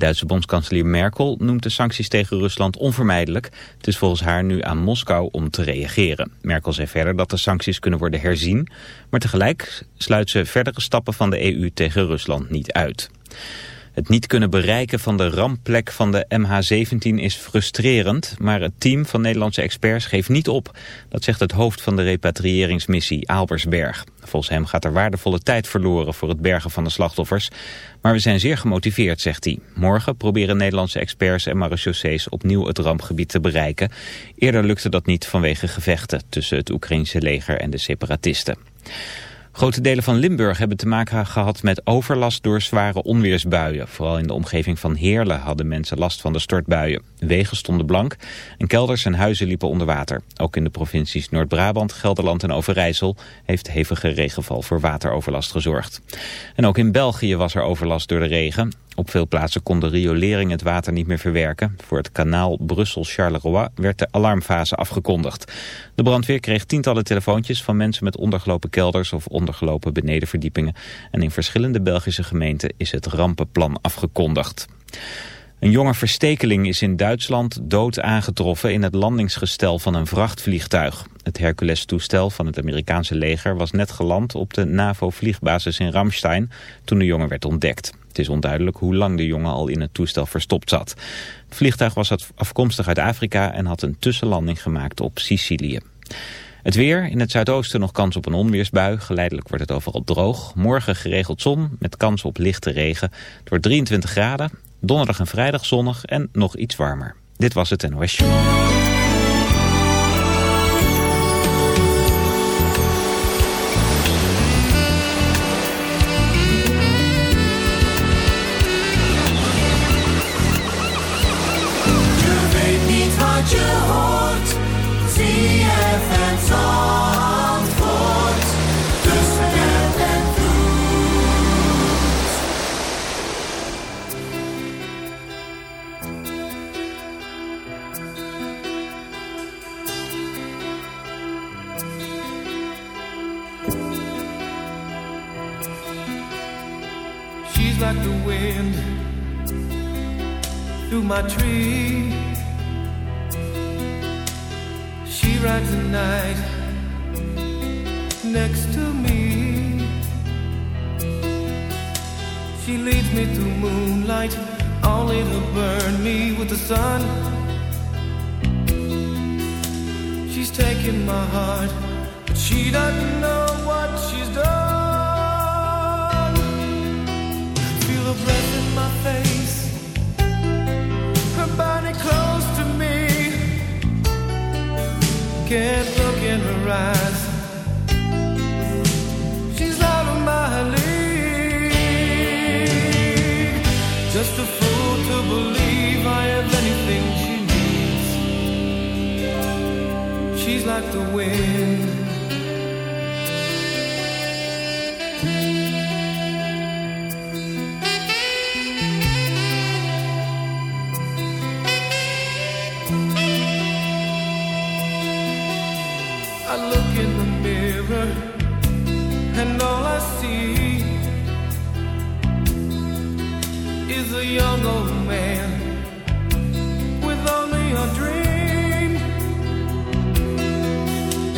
Duitse bondskanselier Merkel noemt de sancties tegen Rusland onvermijdelijk. Het is volgens haar nu aan Moskou om te reageren. Merkel zei verder dat de sancties kunnen worden herzien, maar tegelijk sluit ze verdere stappen van de EU tegen Rusland niet uit. Het niet kunnen bereiken van de rampplek van de MH17 is frustrerend, maar het team van Nederlandse experts geeft niet op. Dat zegt het hoofd van de repatriëringsmissie Aalbersberg. Volgens hem gaat er waardevolle tijd verloren voor het bergen van de slachtoffers. Maar we zijn zeer gemotiveerd, zegt hij. Morgen proberen Nederlandse experts en marechaussees opnieuw het rampgebied te bereiken. Eerder lukte dat niet vanwege gevechten tussen het Oekraïnse leger en de separatisten. Grote delen van Limburg hebben te maken gehad met overlast door zware onweersbuien. Vooral in de omgeving van Heerlen hadden mensen last van de stortbuien. Wegen stonden blank en kelders en huizen liepen onder water. Ook in de provincies Noord-Brabant, Gelderland en Overijssel heeft hevige regenval voor wateroverlast gezorgd. En ook in België was er overlast door de regen. Op veel plaatsen kon de riolering het water niet meer verwerken. Voor het kanaal Brussel-Charleroi werd de alarmfase afgekondigd. De brandweer kreeg tientallen telefoontjes van mensen met ondergelopen kelders of ondergelopen benedenverdiepingen. En in verschillende Belgische gemeenten is het rampenplan afgekondigd. Een jonge verstekeling is in Duitsland dood aangetroffen in het landingsgestel van een vrachtvliegtuig. Het Hercules-toestel van het Amerikaanse leger was net geland op de NAVO-vliegbasis in Ramstein toen de jongen werd ontdekt. Het is onduidelijk hoe lang de jongen al in het toestel verstopt zat. Het vliegtuig was afkomstig uit Afrika en had een tussenlanding gemaakt op Sicilië. Het weer, in het zuidoosten nog kans op een onweersbui. Geleidelijk wordt het overal droog. Morgen geregeld zon met kans op lichte regen. Wordt 23 graden. Donderdag en vrijdag zonnig en nog iets warmer. Dit was het NOS Show.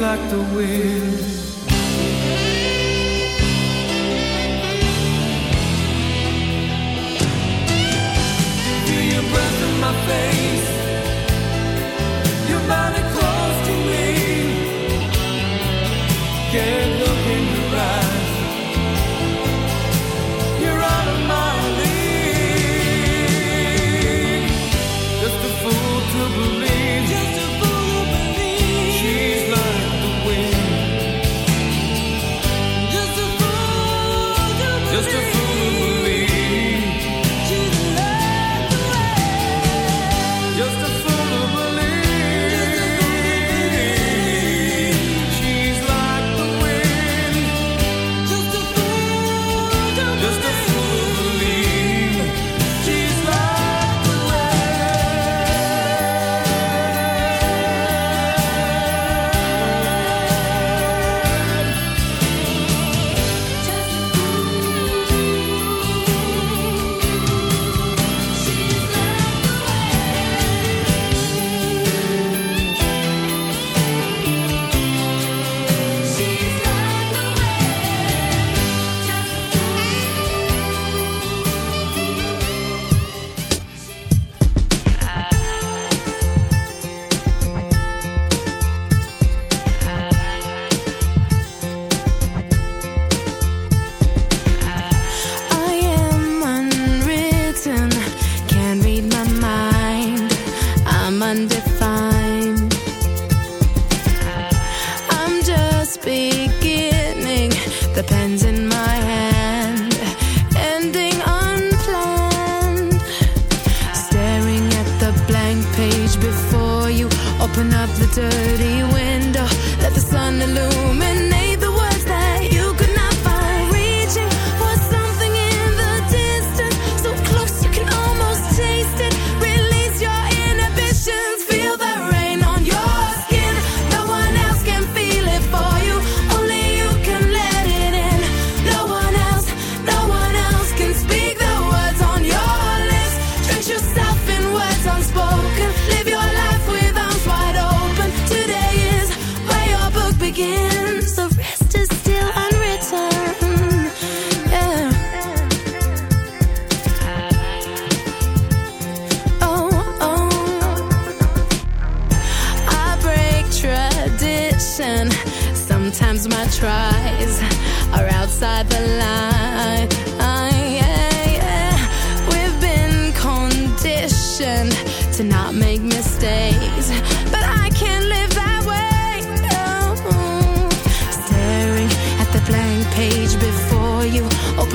like the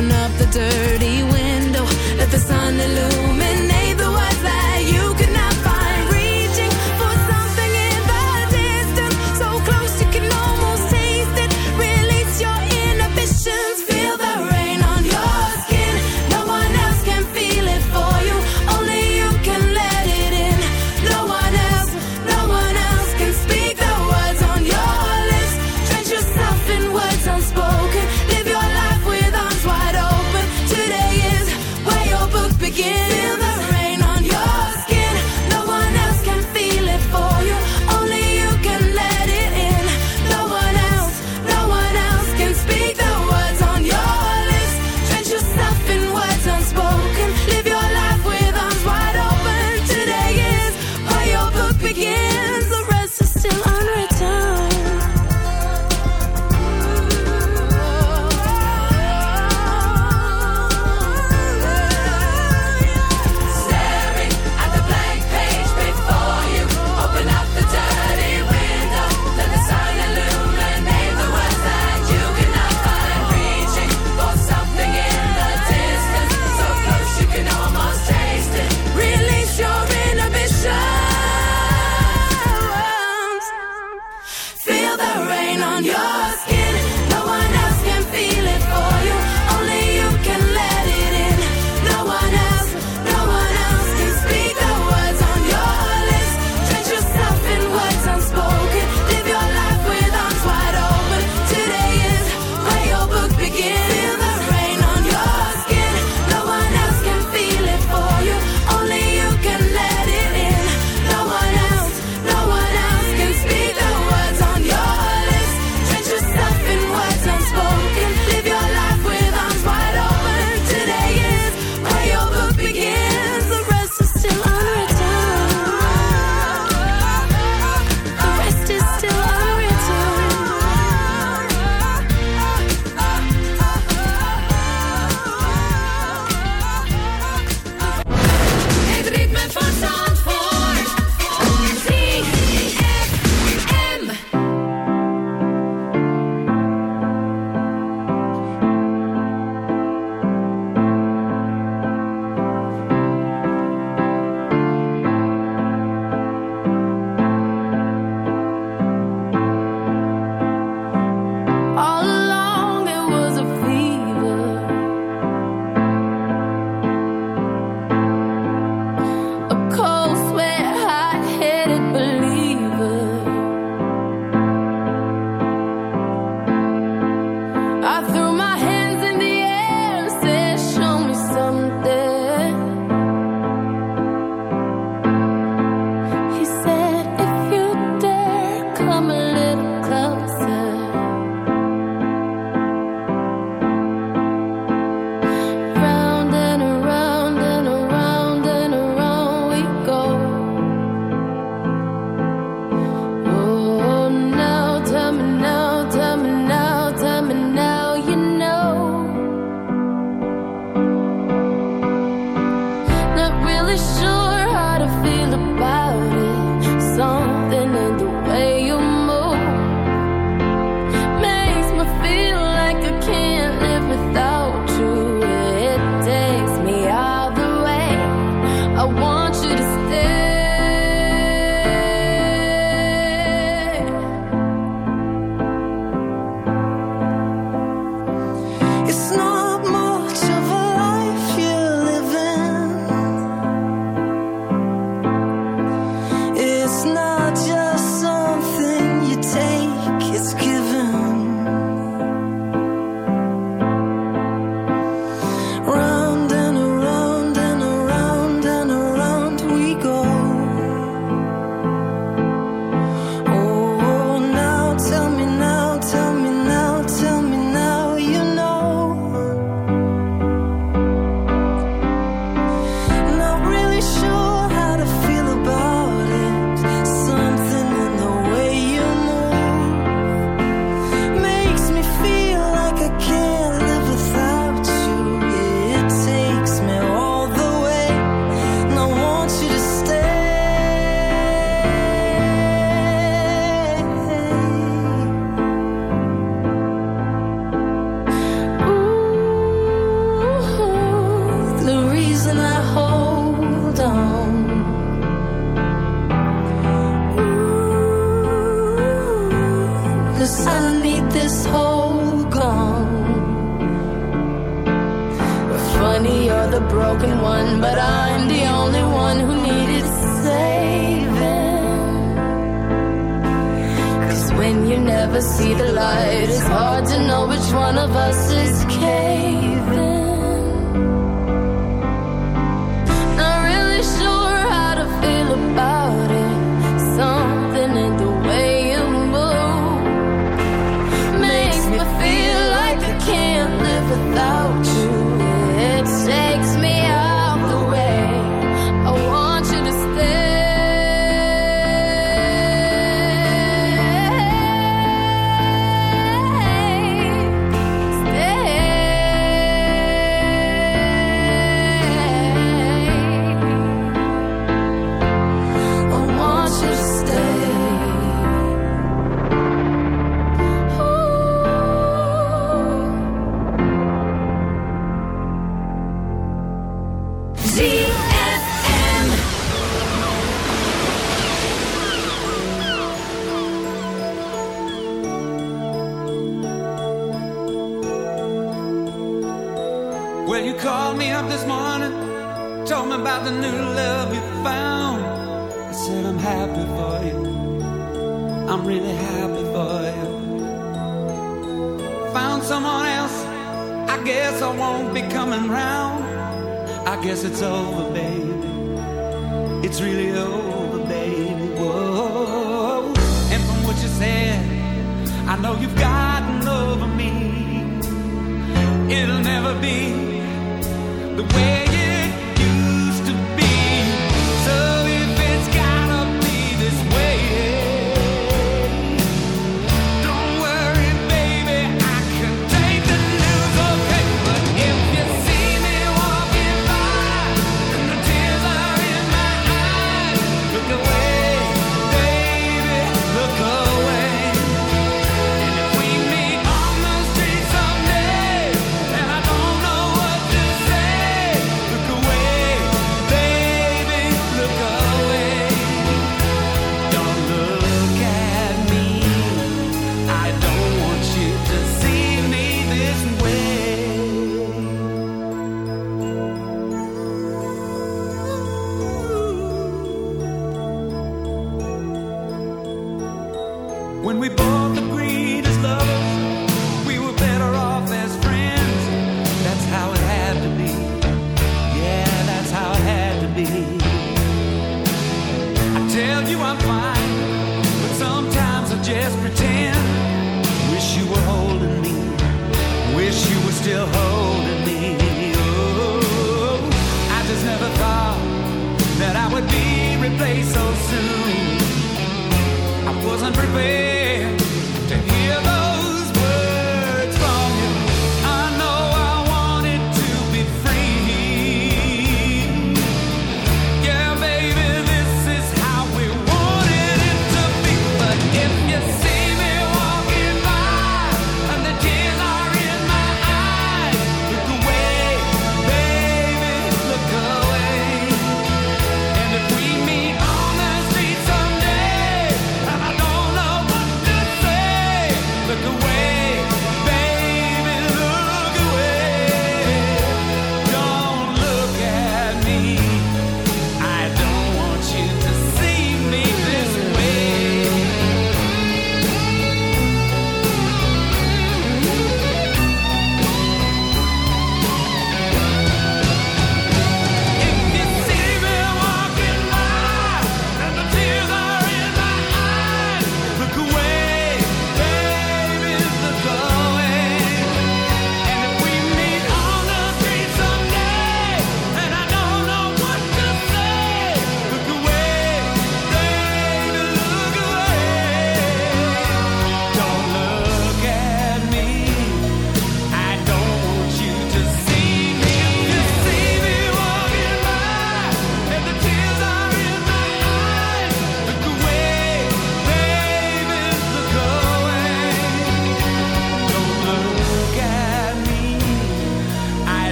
Open up the dirty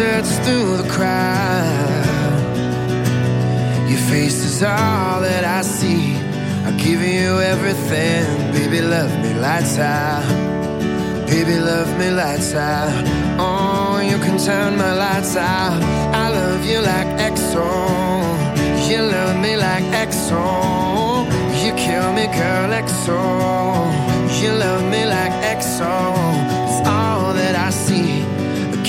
Search through the crowd. Your face is all that I see. I give you everything, baby, love me lights out. Baby, love me lights out. Oh, you can turn my lights out. I love you like EXO. You love me like EXO. You kill me, girl, EXO. You love me like EXO.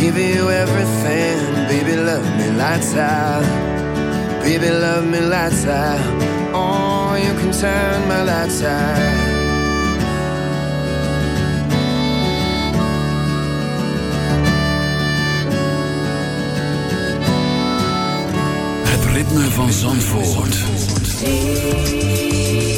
Give you everything, baby. Love me lights out, baby. Love me lights out. Oh, you can turn my lights out. ritme van Zandvoort. Do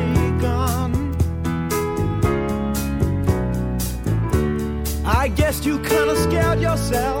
yourself.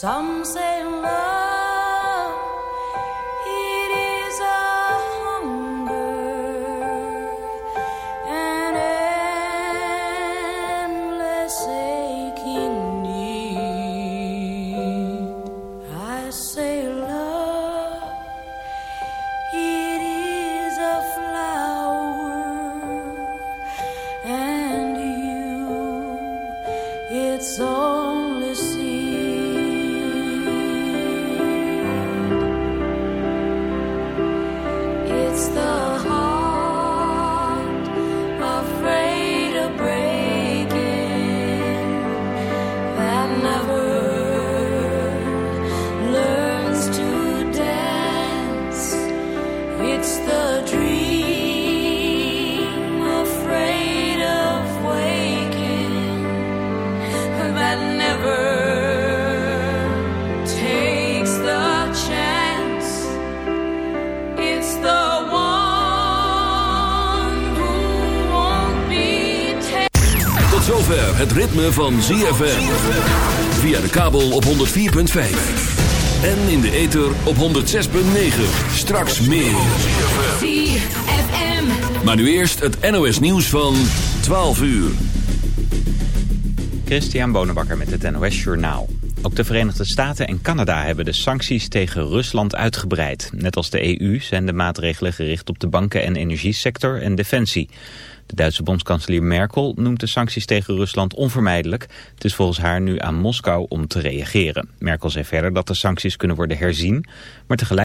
Some say love, van ZFM. Via de kabel op 104.5. En in de ether op 106.9. Straks meer. ZFM. Maar nu eerst het NOS nieuws van 12 uur. Christian Bonenbakker met het NOS Journaal. Ook de Verenigde Staten en Canada hebben de sancties tegen Rusland uitgebreid. Net als de EU zijn de maatregelen gericht op de banken- en energiesector en defensie. De Duitse bondskanselier Merkel noemt de sancties tegen Rusland onvermijdelijk. Het is volgens haar nu aan Moskou om te reageren. Merkel zei verder dat de sancties kunnen worden herzien, maar tegelijk